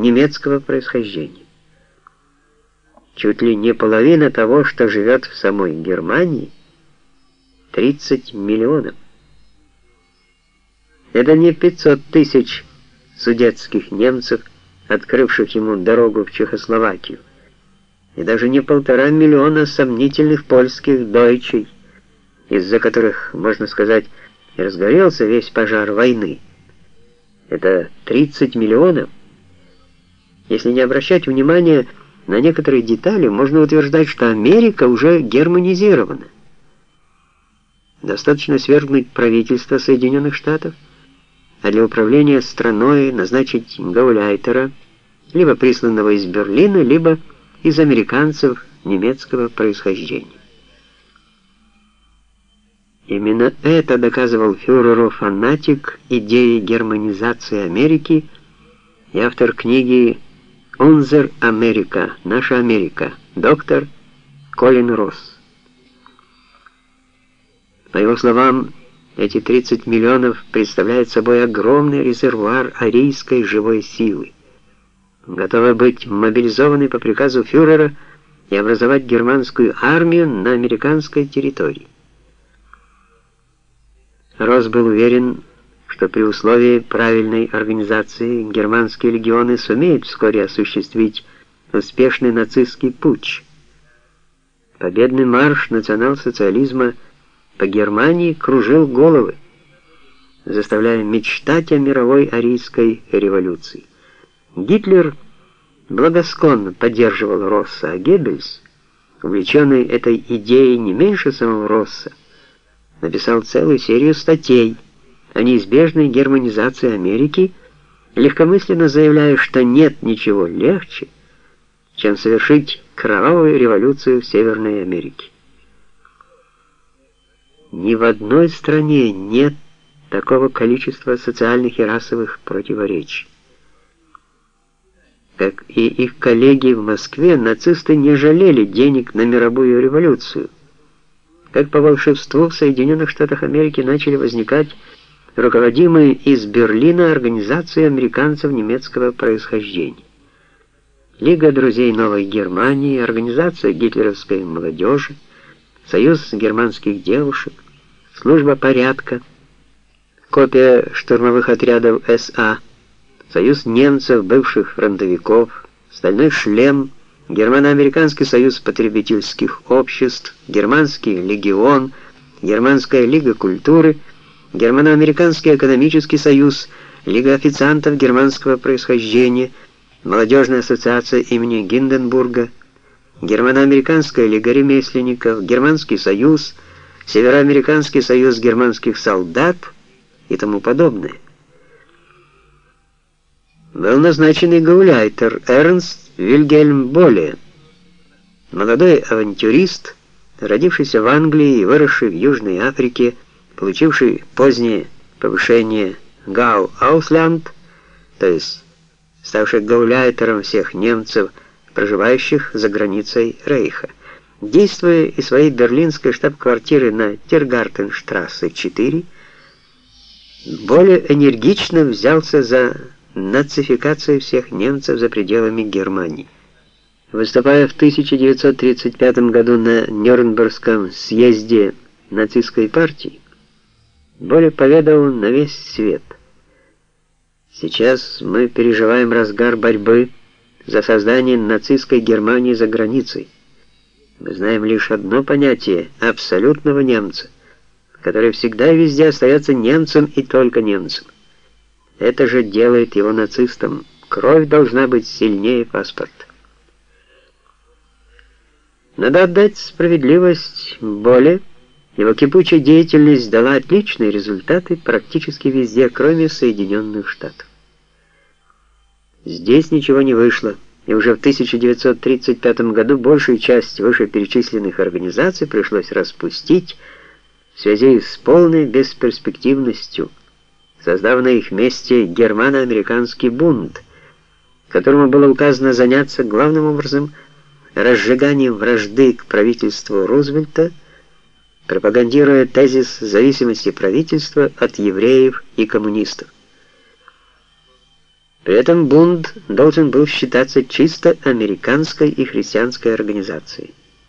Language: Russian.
немецкого происхождения. Чуть ли не половина того, что живет в самой Германии, 30 миллионов. Это не 500 тысяч судетских немцев, открывших ему дорогу в Чехословакию, и даже не полтора миллиона сомнительных польских дойчей, из-за которых, можно сказать, разгорелся весь пожар войны. Это 30 миллионов. Если не обращать внимания на некоторые детали, можно утверждать, что Америка уже германизирована. Достаточно свергнуть правительство Соединенных Штатов, а для управления страной назначить гауляйтера, либо присланного из Берлина, либо из американцев немецкого происхождения. Именно это доказывал фюреру фанатик идеи германизации Америки и автор книги «Унзер Америка. Наша Америка» доктор Колин Росс. По его словам, эти 30 миллионов представляют собой огромный резервуар арийской живой силы, готовы быть мобилизованы по приказу фюрера и образовать германскую армию на американской территории. Росс был уверен, что при условии правильной организации германские легионы сумеют вскоре осуществить успешный нацистский путч. Победный марш национал-социализма по Германии кружил головы, заставляя мечтать о мировой арийской революции. Гитлер благосклонно поддерживал Росса, а Геббельс, увлеченный этой идеей не меньше самого Росса, написал целую серию статей о неизбежной германизации Америки, легкомысленно заявляя, что нет ничего легче, чем совершить кровавую революцию в Северной Америке. Ни в одной стране нет такого количества социальных и расовых противоречий. Как и их коллеги в Москве, нацисты не жалели денег на мировую революцию, как по волшебству в Соединенных Штатах Америки начали возникать руководимые из Берлина организации американцев немецкого происхождения. Лига друзей Новой Германии, Организация гитлеровской молодежи, Союз германских девушек, Служба порядка, копия штурмовых отрядов СА, Союз немцев, бывших фронтовиков, Стальной шлем, Германо-Американский союз потребительских обществ, Германский легион, Германская лига культуры, Германо-Американский экономический союз, Лига официантов германского происхождения, Молодежная ассоциация имени Гинденбурга, Германо-Американская лига ремесленников, Германский союз, Североамериканский союз германских солдат и тому подобное. Был назначен и гауляйтер Эрнст Вильгельм Боле, молодой авантюрист, родившийся в Англии и выросший в Южной Африке, получивший позднее повышение Гау Ауслянд, то есть ставший гауляйтером всех немцев, проживающих за границей Рейха. Действуя из своей берлинской штаб-квартиры на Тиргартенштрассе 4, более энергично взялся за нацификации всех немцев за пределами Германии. Выступая в 1935 году на Нюрнбергском съезде нацистской партии, Боля поведал на весь свет. Сейчас мы переживаем разгар борьбы за создание нацистской Германии за границей. Мы знаем лишь одно понятие – абсолютного немца, который всегда и везде остается немцем и только немцем. Это же делает его нацистом. Кровь должна быть сильнее паспорта. Надо отдать справедливость Боле. Его кипучая деятельность дала отличные результаты практически везде, кроме Соединенных Штатов. Здесь ничего не вышло, и уже в 1935 году большую часть вышеперечисленных организаций пришлось распустить в связи с полной бесперспективностью создав на их месте германо-американский бунт, которому было указано заняться главным образом разжиганием вражды к правительству Рузвельта, пропагандируя тезис зависимости правительства от евреев и коммунистов. При этом Бунд должен был считаться чисто американской и христианской организацией.